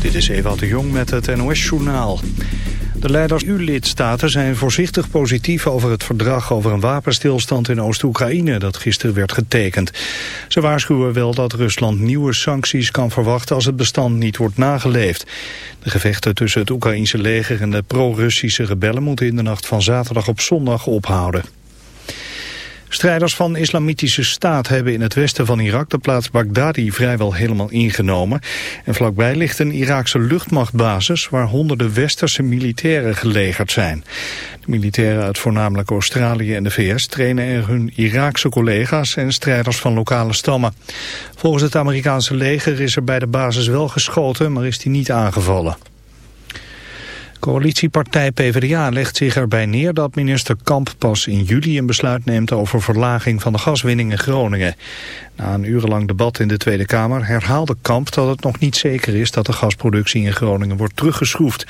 Dit is Eva de Jong met het NOS-journaal. De leiders EU-lidstaten zijn voorzichtig positief over het verdrag over een wapenstilstand in Oost-Oekraïne dat gisteren werd getekend. Ze waarschuwen wel dat Rusland nieuwe sancties kan verwachten als het bestand niet wordt nageleefd. De gevechten tussen het Oekraïnse leger en de pro-Russische rebellen moeten in de nacht van zaterdag op zondag ophouden. Strijders van Islamitische Staat hebben in het westen van Irak de plaats Baghdadi vrijwel helemaal ingenomen. En vlakbij ligt een Iraakse luchtmachtbasis waar honderden westerse militairen gelegerd zijn. De militairen uit voornamelijk Australië en de VS trainen er hun Iraakse collega's en strijders van lokale stammen. Volgens het Amerikaanse leger is er bij de basis wel geschoten, maar is die niet aangevallen. Coalitiepartij PvdA legt zich erbij neer dat minister Kamp pas in juli een besluit neemt over verlaging van de gaswinning in Groningen. Na een urenlang debat in de Tweede Kamer herhaalde Kamp dat het nog niet zeker is dat de gasproductie in Groningen wordt teruggeschroefd.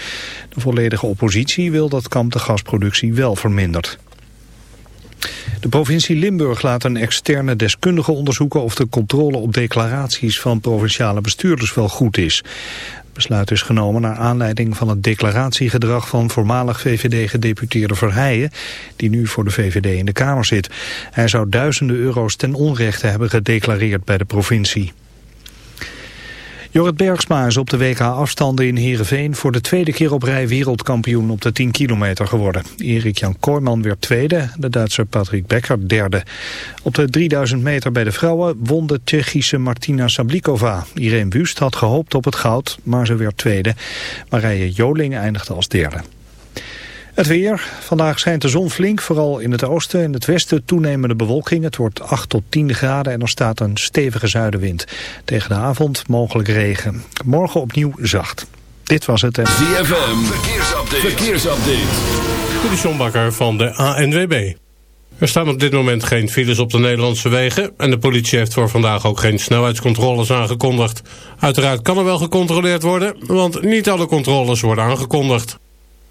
De volledige oppositie wil dat Kamp de gasproductie wel vermindert. De provincie Limburg laat een externe deskundige onderzoeken of de controle op declaraties van provinciale bestuurders wel goed is besluit is genomen naar aanleiding van het declaratiegedrag van voormalig VVD-gedeputeerde Verheijen, die nu voor de VVD in de Kamer zit. Hij zou duizenden euro's ten onrechte hebben gedeclareerd bij de provincie. Jorrit Bergsma is op de WK-afstanden in Heerenveen voor de tweede keer op rij wereldkampioen op de 10 kilometer geworden. Erik-Jan Kooijman werd tweede, de Duitse Patrick Becker derde. Op de 3000 meter bij de vrouwen won de Tsjechische Martina Sablikova. Irene Wust had gehoopt op het goud, maar ze werd tweede. Marije Joling eindigde als derde. Het weer. Vandaag schijnt de zon flink, vooral in het oosten en het westen toenemende bewolking. Het wordt 8 tot 10 graden en er staat een stevige zuidenwind. Tegen de avond mogelijk regen. Morgen opnieuw zacht. Dit was het. ZFM. Verkeersupdate. Verkeersupdate. De van de ANWB. Er staan op dit moment geen files op de Nederlandse wegen... en de politie heeft voor vandaag ook geen snelheidscontroles aangekondigd. Uiteraard kan er wel gecontroleerd worden... want niet alle controles worden aangekondigd.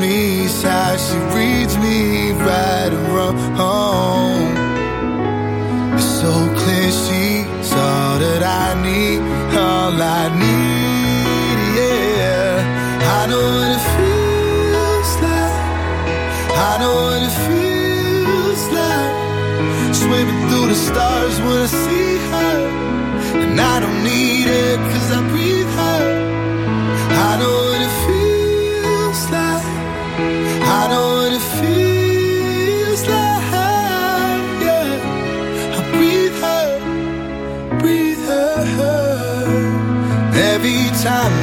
Me, sighs, she reads me right and wrong.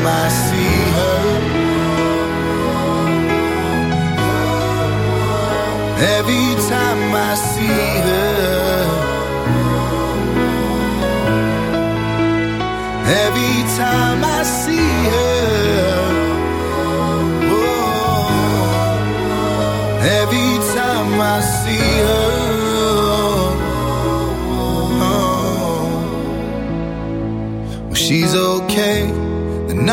I see her. Every time I see her. Every time I see her. Oh, every time I see her. Oh, when she's okay,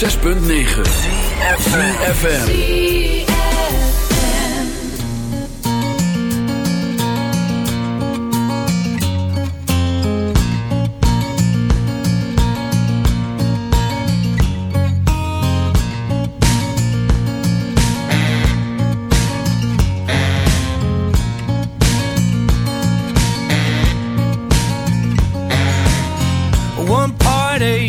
106.9 FM. One party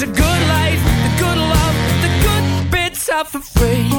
the good life, the good love, the good bits are for free.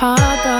harder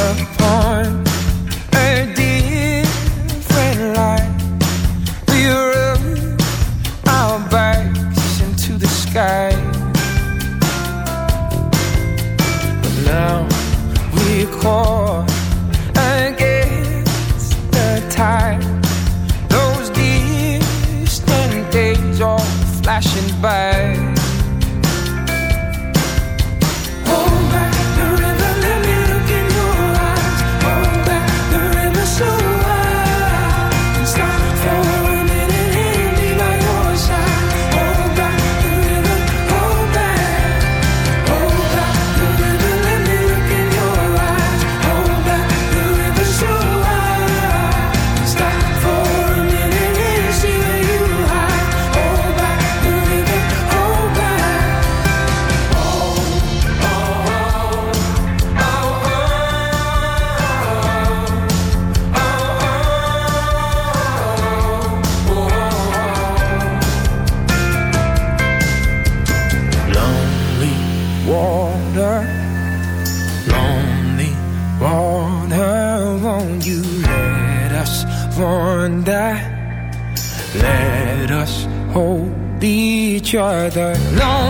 upon you're the lone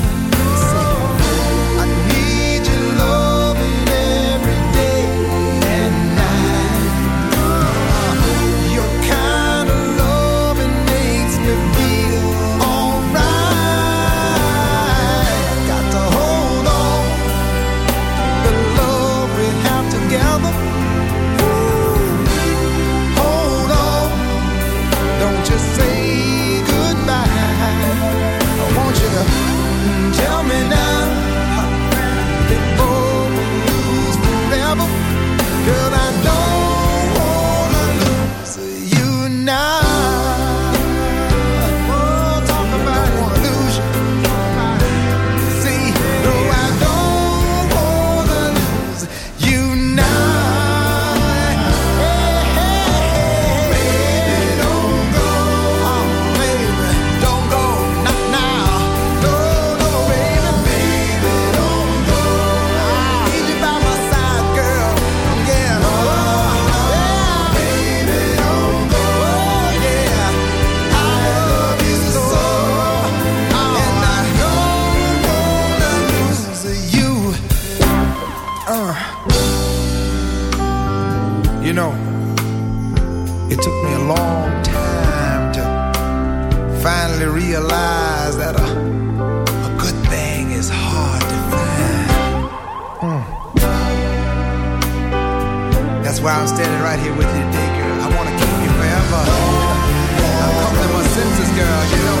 finally realized that a, a good thing is hard to find. Mm. That's why I'm standing right here with you today, girl. I want to keep you forever. I've come to my senses, girl. You know